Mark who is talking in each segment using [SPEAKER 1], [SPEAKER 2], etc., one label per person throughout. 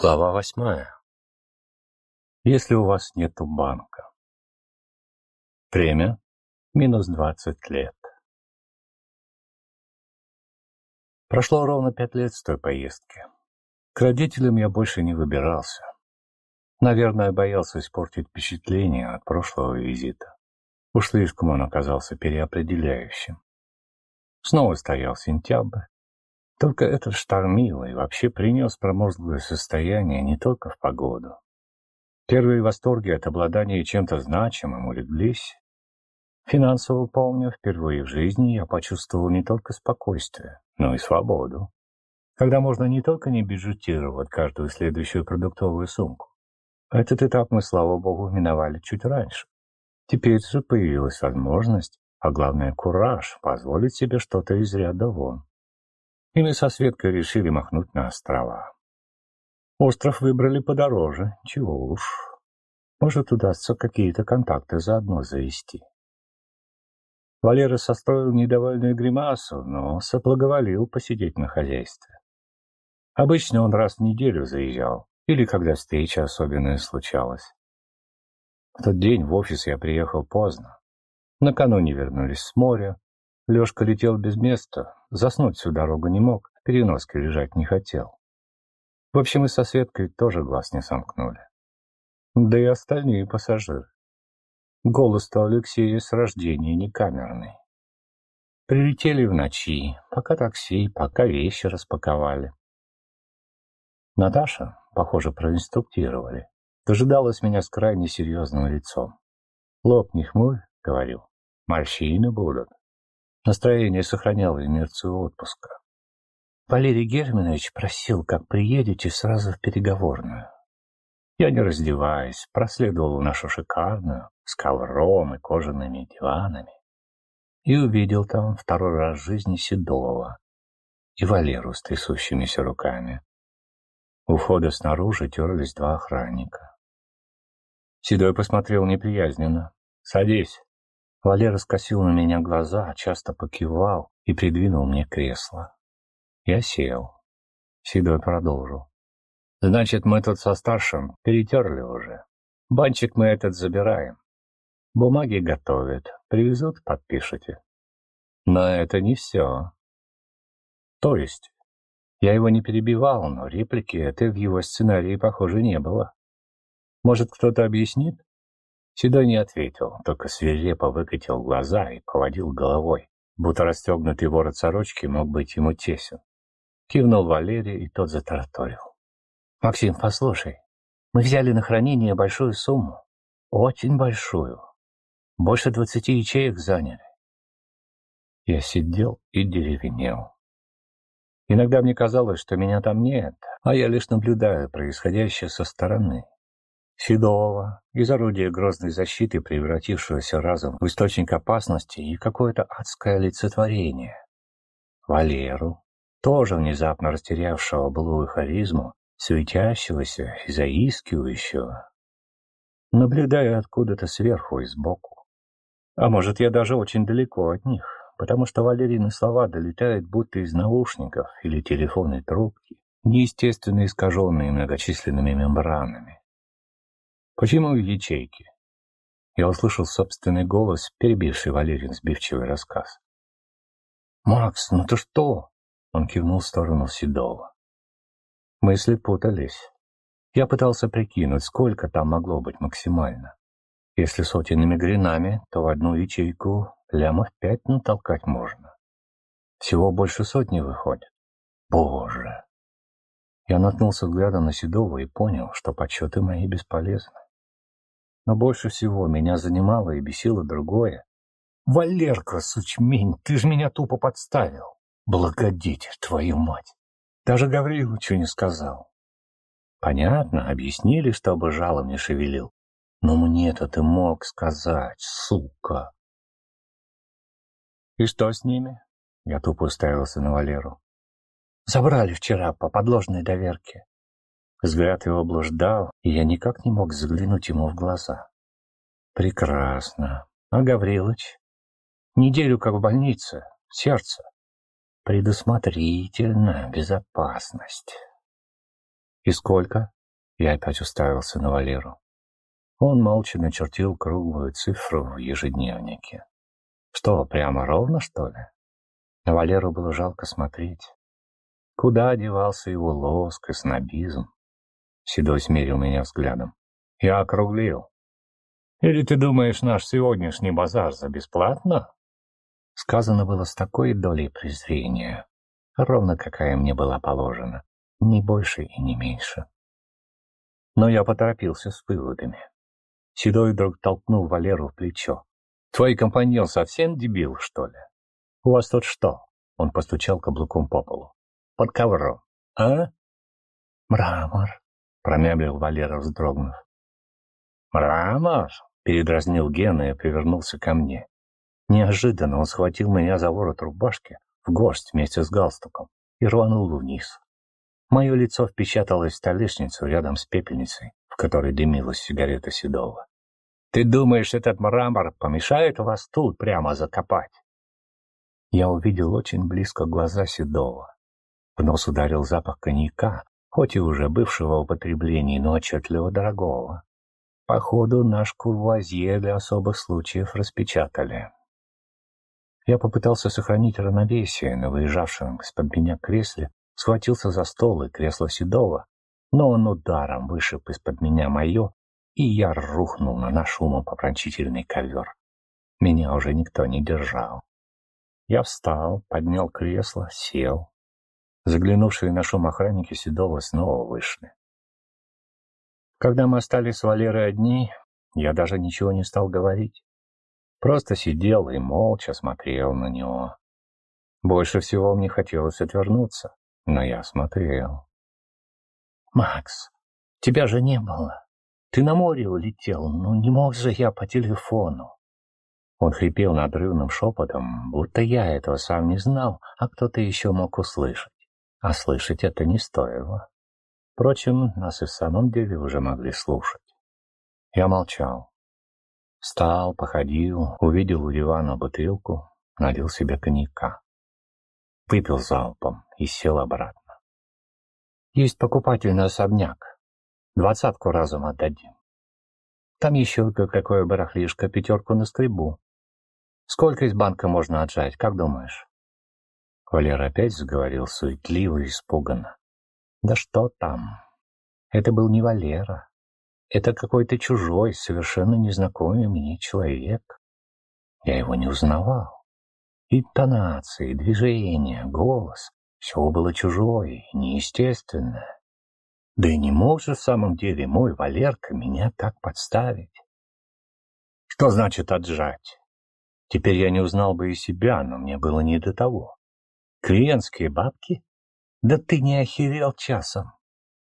[SPEAKER 1] Глава восьмая. Если у вас нету банка. Время – минус двадцать лет. Прошло ровно пять лет с той поездки. К родителям я больше не выбирался. Наверное, боялся испортить впечатление от прошлого визита. Уж слишком он оказался переопределяющим. Снова стоял сентябрь, только этот штормил и вообще принес промозглое состояние не только в погоду. Первые восторги от обладания чем-то значимым улеглись. Финансово помню, впервые в жизни я почувствовал не только спокойствие, но и свободу. Когда можно не только не бюджетировать каждую следующую продуктовую сумку. Этот этап мы, слава богу, миновали чуть раньше. Теперь же появилась возможность, а главное кураж, позволить себе что-то из ряда вон и мы со Светкой решили махнуть на острова. Остров выбрали подороже, чего уж. Может, удастся какие-то контакты заодно завести. Валера состроил недовольную гримасу, но соблаговолил посидеть на хозяйстве. Обычно он раз в неделю заезжал, или когда встреча особенная случалась. В тот день в офис я приехал поздно. Накануне вернулись с моря, Лешка летел без места, заснуть всю дорогу не мог, в переноске лежать не хотел. В общем, мы со Светкой тоже глаз не сомкнули. Да и остальные пассажиры. Голос-то Алексея с рождения не камерный. Прилетели в ночи, пока такси, пока вещи распаковали. Наташа, похоже, проинструктировали, дожидалась меня с крайне серьезным лицом. «Лоб не хмурь», — говорил, — «морщины будут». Настроение сохраняло инерцию отпуска. Валерий Германович просил, как приедете, сразу в переговорную. Я, не раздеваясь, проследовал нашу шикарную, с ковром и кожаными диванами, и увидел там второй раз в жизни Седова и Валеру с трясущимися руками. У входа снаружи терлись два охранника. Седой посмотрел неприязненно. «Садись». Валера скосил на меня глаза, часто покивал и придвинул мне кресло. Я сел. Седой продолжил. «Значит, мы тут со старшим перетерли уже. Банчик мы этот забираем. Бумаги готовят. Привезут, подпишите. Но это не все. То есть, я его не перебивал, но реплики этой в его сценарии, похоже, не было. Может, кто-то объяснит? Седой не ответил, только свирепо выкатил глаза и поводил головой, будто расстегнутый ворот сорочки мог быть ему тесен. Кивнул Валерий, и тот затараторил. «Максим, послушай, мы взяли на хранение большую сумму. Очень большую. Больше двадцати ячеек заняли. Я сидел и деревенел. Иногда мне казалось, что меня там нет, а я лишь наблюдаю происходящее со стороны. Седова, из орудия грозной защиты, превратившегося разом в источник опасности и какое-то адское олицетворение. Валеру, тоже внезапно растерявшего былую харизму, светящегося и заискивающего, наблюдая откуда-то сверху и сбоку. А может, я даже очень далеко от них, потому что Валерины слова долетают будто из наушников или телефонной трубки, неестественно искаженные многочисленными мембранами. «Почему в ячейке?» Я услышал собственный голос, перебивший Валерин сбивчивый рассказ. «Макс, ну ты что?» Он кивнул в сторону Седова. Мысли путались. Я пытался прикинуть, сколько там могло быть максимально. Если сотенными гринами, то в одну ячейку лямов пять натолкать можно. Всего больше сотни выходит. Боже! Я наткнулся взглядом на Седова и понял, что подсчеты мои бесполезны. Но больше всего меня занимало и бесило другое. «Валерка, сучмень, ты же меня тупо подставил!» «Благодетель, твою мать!» Даже Гавриловичу не сказал. Понятно, объяснили, чтобы жалом не шевелил. Но мне-то ты мог сказать, сука. И что с ними? Я тупо уставился на Валеру. Забрали вчера по подложной доверке. Взгляд его блуждал, и я никак не мог заглянуть ему в глаза. Прекрасно. А Гаврилыч? Неделю как в больнице, сердце. Предусмотрительно, безопасность. «И сколько?» Я опять уставился на Валеру. Он молча начертил круглую цифру в ежедневнике. Что, прямо ровно, что ли? На Валеру было жалко смотреть. Куда одевался его лоск и снобизм? Седой смерил меня взглядом. Я округлил. Или ты думаешь, наш сегодняшний базар за бесплатно? Сказано было с такой долей презрения, ровно какая мне была положена, ни больше и не меньше. Но я поторопился с выводами. Седой вдруг толкнул Валеру в плечо. «Твой компаньон совсем дебил, что ли? У вас тут что?» Он постучал каблуком по полу. «Под ковром, а?» «Мрамор», — промямлил Валера, вздрогнув. «Мрамор?» — передразнил Гена и повернулся ко мне. Неожиданно он схватил меня за ворот рубашки в горсть вместе с галстуком и рванул вниз. Мое лицо впечаталось в столешницу рядом с пепельницей, в которой дымилась сигарета Седова. «Ты думаешь, этот мрамор помешает вас тут прямо закопать?» Я увидел очень близко глаза Седова. В нос ударил запах коньяка, хоть и уже бывшего в употреблении, но отчетливо дорогого. Походу, наш курвуазье для особых случаев распечатали. Я попытался сохранить равновесие на выезжавшем из-под меня кресле, схватился за стол и кресло Седова, но он ударом вышиб из-под меня мое, и я рухнул на наш умопопрончительный ковер. Меня уже никто не держал. Я встал, поднял кресло, сел. Заглянувшие на шум охранники Седова снова вышли. Когда мы остались с Валерой одни, я даже ничего не стал говорить. Просто сидел и молча смотрел на него. Больше всего мне хотелось отвернуться, но я смотрел. «Макс, тебя же не было. Ты на море улетел, ну не мог же я по телефону». Он хрипел надрывным шепотом, будто я этого сам не знал, а кто-то еще мог услышать. А слышать это не стоило. Впрочем, нас и в самом деле уже могли слушать. Я молчал. Встал, походил, увидел у дивана бутылку, налил себе коньяка. Выпил залпом и сел обратно. Есть покупатель на особняк. Двадцатку разом отдадим. Там еще какое барахлишко, пятерку на скребу. Сколько из банка можно отжать, как думаешь? Валера опять заговорил суетливо и испуганно. Да что там? Это был не Валера. Это какой-то чужой, совершенно незнакомый мне человек. Я его не узнавал. Интонации, движения, голос — все было чужое, неестественное. Да и не мог же в самом деле мой Валерка меня так подставить. Что значит отжать? Теперь я не узнал бы и себя, но мне было не до того. Клиентские бабки? Да ты не охерел часом.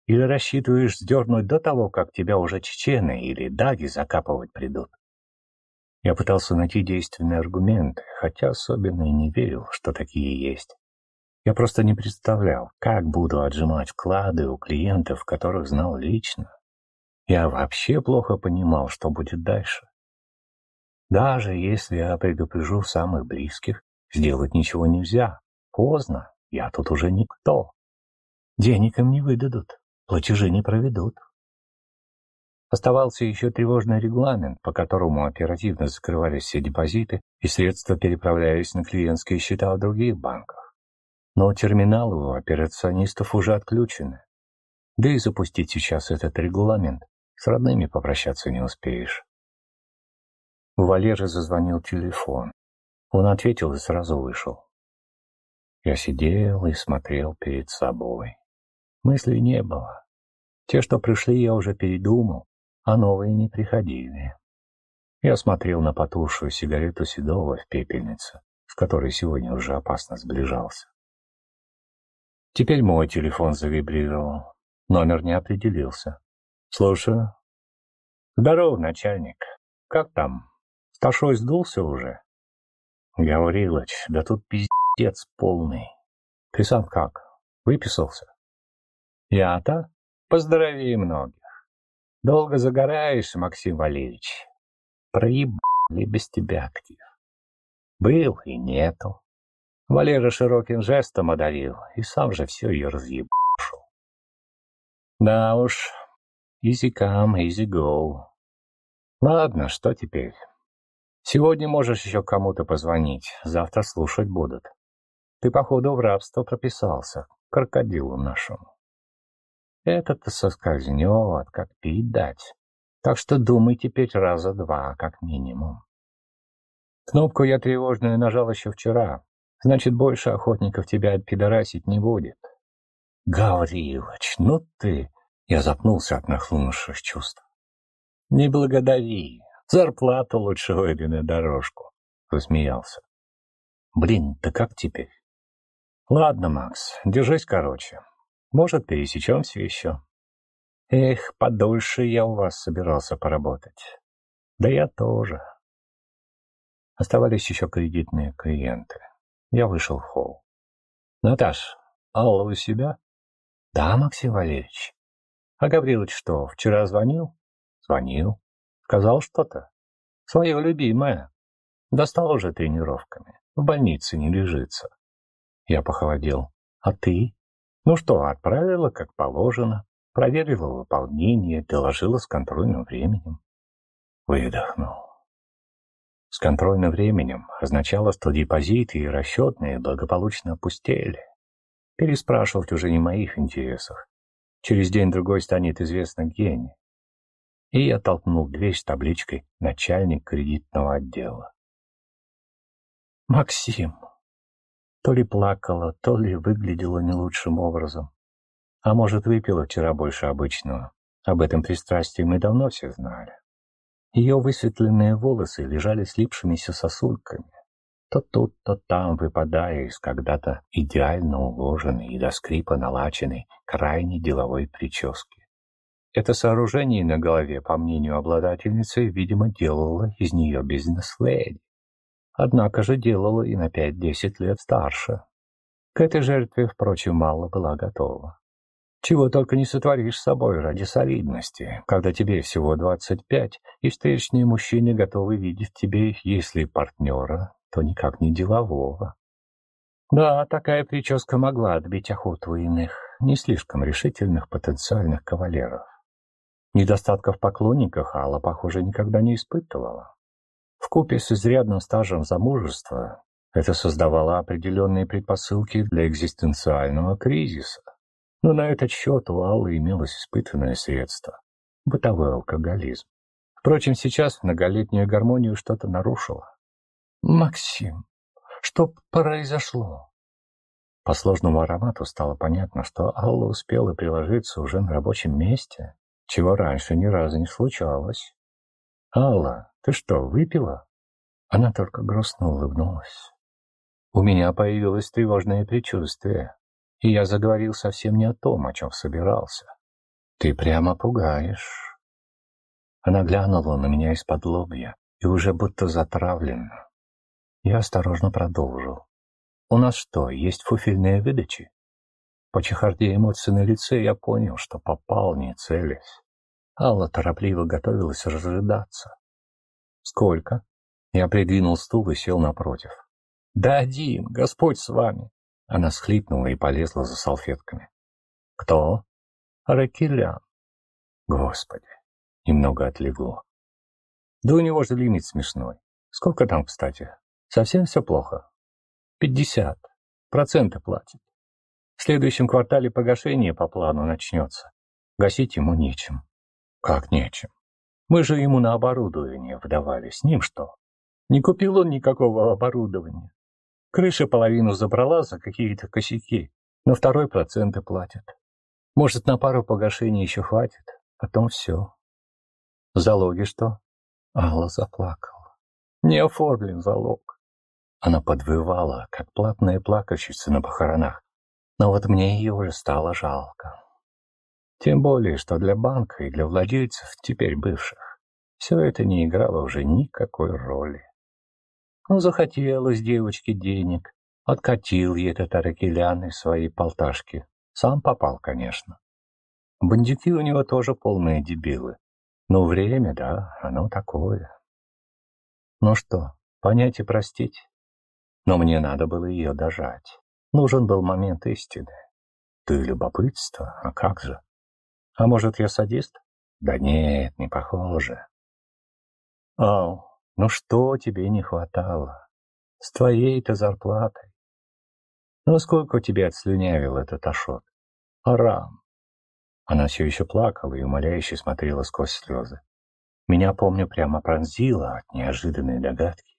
[SPEAKER 1] Или рассчитываешь сдернуть до того, как тебя уже чечены или даги закапывать придут? Я пытался найти действенные аргументы, хотя особенно и не верил, что такие есть. Я просто не представлял, как буду отжимать вклады у клиентов, которых знал лично. Я вообще плохо понимал, что будет дальше. Даже если я предупрежу самых близких, сделать ничего нельзя. Поздно, я тут уже никто. Денег им не выдадут платежи не проведут. Оставался еще тревожный регламент, по которому оперативно закрывались все депозиты и средства переправлялись на клиентские счета в других банках. Но терминалы у операционистов уже отключены. Да и запустить сейчас этот регламент с родными попрощаться не успеешь. У Валеры зазвонил телефон. Он ответил и сразу вышел. Я сидел и смотрел перед собой. Мыслей не было. Те, что пришли, я уже передумал, а новые не приходили. Я смотрел на потухшую сигарету Седова в пепельнице, с которой сегодня уже опасно сближался. Теперь мой телефон завибрировал. Номер не определился. «Слушаю». «Здорово, начальник. Как там? Старшой сдулся уже?» «Гаврилыч, да тут пиздец полный. Ты сам как? Выписался?» Я-то поздоровее многих. Долго загораешь, Максим Валерьевич. Проебали без тебя актив. Был и нету. Валера широким жестом одарил, и сам же все ее разъебал. Да уж, easy come, easy go. Ладно, что теперь? Сегодня можешь еще кому-то позвонить, завтра слушать будут. Ты, походу, в рабство прописался, крокодилу нашему. Этот-то соскользнет, как пить дать. Так что думай теперь раза два, как минимум. Кнопку я тревожную нажал еще вчера. Значит, больше охотников тебя отпидорасить не будет. Гаврилыч, ну ты... Я запнулся от нахлынувших чувств. Не благодари. Зарплату лучше выйди на дорожку. Засмеялся. Блин, да как теперь? Ладно, Макс, держись короче. Может, пересечемся еще. Эх, подольше я у вас собирался поработать. Да я тоже. Оставались еще кредитные клиенты. Я вышел в холл. «Наташ, Алла у себя?» «Да, Максим Валерьевич». «А Гаврилович что, вчера звонил?» «Звонил. Сказал что-то?» «Свое любимое. Достал уже тренировками. В больнице не лежится». Я похолодел. «А ты?» «Ну что, отправила, как положено. Проверила выполнение, доложила с контрольным временем». Выдохнул. С контрольным временем означало, что депозиты и расчетные благополучно опустели. Переспрашивать уже не моих интересах. Через день-другой станет известно гений. И я толкнул дверь с табличкой «Начальник кредитного отдела». Максим. То ли плакала, то ли выглядела не лучшим образом. А может, выпила вчера больше обычного. Об этом пристрастии мы давно все знали. Ее высветленные волосы лежали слипшимися сосульками, то тут, то там выпадая из когда-то идеально уложенной и до скрипа налаченной крайне деловой прически. Это сооружение на голове, по мнению обладательницы, видимо, делало из нее бизнес-леди. Однако же делало и на 5-10 лет старше. К этой жертве, впрочем, мало была готова. Чего только не сотворишь с собой ради солидности, когда тебе всего 25, и встречные мужчины готовы видеть в тебе, если партнера, то никак не делового. Да, такая прическа могла отбить охоту иных, не слишком решительных потенциальных кавалеров. Недостатков в поклонниках Алла, похоже, никогда не испытывала. Вкупе с изрядным стажем замужества это создавало определенные предпосылки для экзистенциального кризиса. Но на этот счет у Аллы имелось испытанное средство — бытовой алкоголизм. Впрочем, сейчас многолетнюю гармонию что-то нарушило. «Максим, что произошло?» По сложному аромату стало понятно, что Алла успела приложиться уже на рабочем месте, чего раньше ни разу не случалось. «Алла, ты что, выпила?» Она только грустно улыбнулась. «У меня появилось тревожное предчувствие и я заговорил совсем не о том, о чем собирался. Ты прямо пугаешь. Она глянула на меня из-под лобья и уже будто затравленно. Я осторожно продолжил. У нас что, есть фуфельные выдачи? По чехарде эмоций на лице я понял, что попал, не целясь. Алла торопливо готовилась разрыдаться. «Сколько?» Я придвинул стул и сел напротив. «Да один, Господь с вами!» Она схлипнула и полезла за салфетками. «Кто?» «Ракелян». «Господи!» Немного отлегло. «Да у него же лимит смешной. Сколько там, кстати? Совсем все плохо?» «Пятьдесят. Проценты платит. В следующем квартале погашение по плану начнется. Гасить ему нечем». «Как нечем? Мы же ему на оборудование вдавали. С ним что? Не купил он никакого оборудования. Крыша половину забрала за какие-то косяки, но второй проценты платят. Может, на пару погашений еще хватит, потом все. Залоги что? Алла заплакала. Не оформлен залог. Она подвывала, как платная плакальщица на похоронах. Но вот мне ее уже стало жалко. Тем более, что для банка и для владельцев, теперь бывших, все это не играло уже никакой роли. Ну, захотелось девочке денег. Откатил ей этот Аракелян из своей полташки. Сам попал, конечно. Бандюки у него тоже полные дебилы. Но время, да, оно такое. Ну что, понять и простить? Но мне надо было ее дожать. Нужен был момент истины. Ты любопытство, а как же? А может, я садист? Да нет, не похоже. Ау, ну что тебе не хватало? С твоей-то зарплатой. Ну сколько тебе отслюнявил этот Ашот? Арам. Она все еще плакала и умоляюще смотрела сквозь слезы. Меня, помню, прямо пронзило от неожиданной догадки.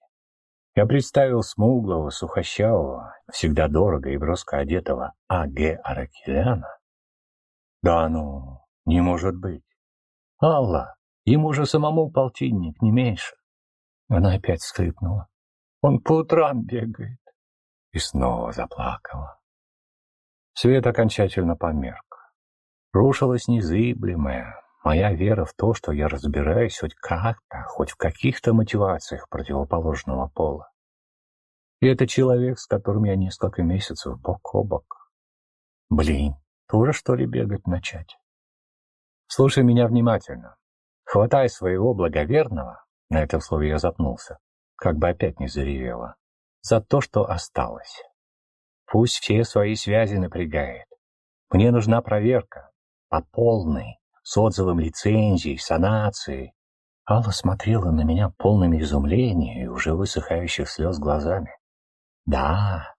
[SPEAKER 1] Я представил смуглого, сухощавого, всегда дорого и броско одетого А.Г. Аракеляна. Да ну, не может быть. Алла, ему же самому полтинник, не меньше. Она опять скрипнула. Он по утрам бегает. И снова заплакала. Свет окончательно померк. Рушилась незыблемая, моя вера в то, что я разбираюсь хоть как-то, хоть в каких-то мотивациях противоположного пола. И это человек, с которым я несколько месяцев бок о бок. Блин, тоже что ли бегать начать? Слушай меня внимательно. Хватай своего благоверного, на этом слове я запнулся, как бы опять не заревела, за то, что осталось. Пусть все свои связи напрягает. Мне нужна проверка, по полной с отзывом лицензий, санации. Алла смотрела на меня полными изумления и уже высыхающих слез глазами. Да,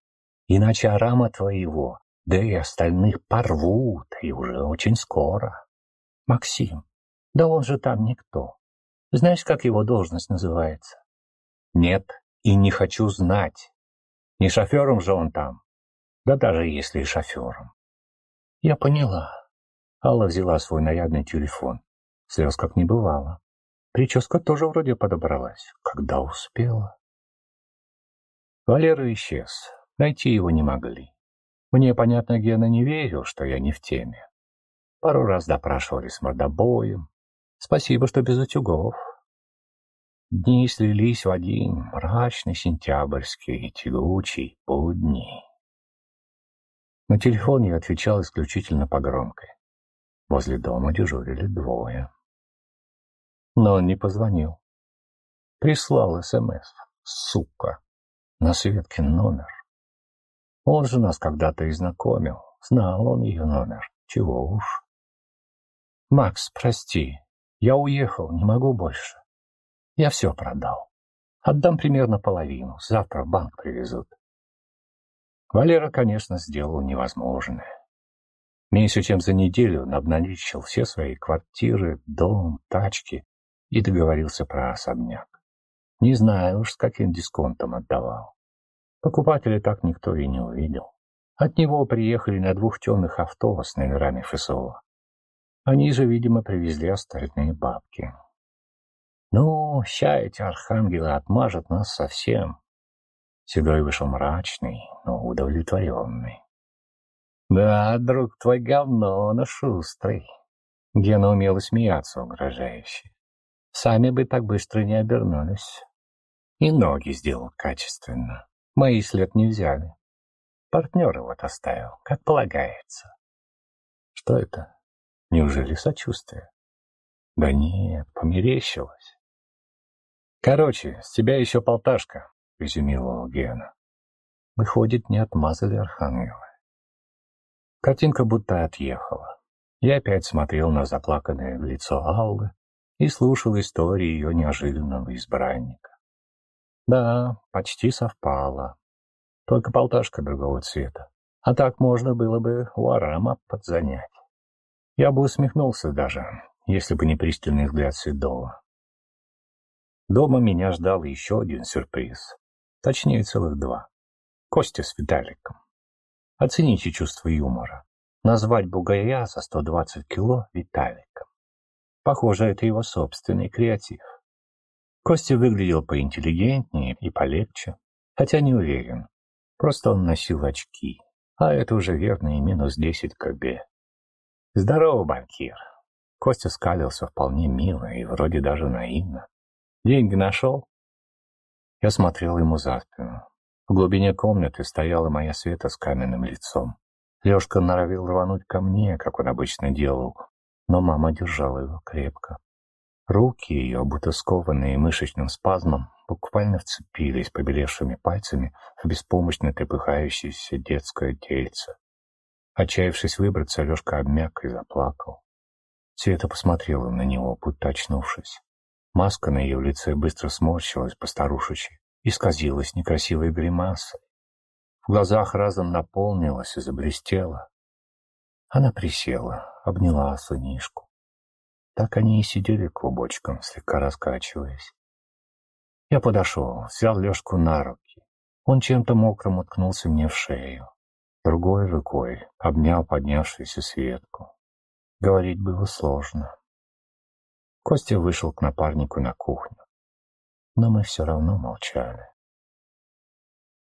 [SPEAKER 1] иначе Арама твоего, да и остальных порвут, и уже очень скоро. Максим, да он же там никто. Знаешь, как его должность называется? Нет, и не хочу знать. Не шофером же он там. Да даже если и шофером. Я поняла. Алла взяла свой нарядный телефон. Слез как не бывало. Прическа тоже вроде подобралась. Когда успела? Валера исчез. Найти его не могли. Мне, понятно, Гена не верил, что я не в теме. Пару раз допрашивали с мордобоем. Спасибо, что без утюгов. Дни слились в один мрачный сентябрьский тягучий будний. На телефон я отвечал исключительно по громкой. Возле дома дежурили двое. Но он не позвонил. Прислал СМС. Сука. На Светкин номер. Он же нас когда-то и знакомил. Знал он ее номер. Чего уж. «Макс, прости. Я уехал, не могу больше. Я все продал. Отдам примерно половину. Завтра в банк привезут». Валера, конечно, сделал невозможное. Меньше чем за неделю он обналичил все свои квартиры, дом, тачки и договорился про особняк. Не знаю уж, с каким дисконтом отдавал. Покупателя так никто и не увидел. От него приехали на двух темных авто с номерами ФСО. Они же, видимо, привезли остальные бабки. Ну, ща эти архангелы отмажут нас совсем. Седой вышел мрачный, но удовлетворенный. «Да, друг твой говно, но шустрый». Гена умела смеяться угрожающе. Сами бы так быстро не обернулись. И ноги сделал качественно. Мои след не взяли. Партнера вот оставил, как полагается. Что это? Неужели сочувствие? Да нет, померещилось. Короче, с тебя еще полташка, резюмировал Гена. Выходит, не отмазали архангела. Картинка будто отъехала. Я опять смотрел на заплаканное лицо Аллы и слушал истории ее неожиданного избранника. Да, почти совпало. Только полташка другого цвета. А так можно было бы у Арама подзанять. Я бы усмехнулся даже, если бы не пристальный взгляд Седова. Дома меня ждал еще один сюрприз. Точнее, целых два. Костя с Виталиком. Оцените чувство юмора. Назвать бугая за 120 кило Виталиком. Похоже, это его собственный креатив. Костя выглядел поинтеллигентнее и полегче, хотя не уверен. Просто он носил очки, а это уже верно и минус 10 кб. Здорово, банкир. Костя скалился вполне мило и вроде даже наивно. Деньги нашел? Я смотрел ему за спину. В глубине комнаты стояла моя Света с каменным лицом. Лешка норовил рвануть ко мне, как он обычно делал, но мама держала его крепко. Руки ее, будто скованные мышечным спазмом, буквально вцепились побелевшими пальцами в беспомощно трепыхающееся детское тельце. Отчаявшись выбраться, Лешка обмяк и заплакал. Света посмотрела на него, будто очнувшись. Маска на ее лице быстро сморщилась по-старушечи и сказилась некрасивой гримасой. В глазах разом наполнилась и заблестела. Она присела, обняла сынишку. Так они и сидели клубочком, слегка раскачиваясь. Я подошел, взял Лешку на руки. Он чем-то мокрым уткнулся мне в шею. Другой рукой обнял поднявшуюся Светку. Говорить было сложно. Костя вышел к напарнику на кухню. Но мы все равно молчали.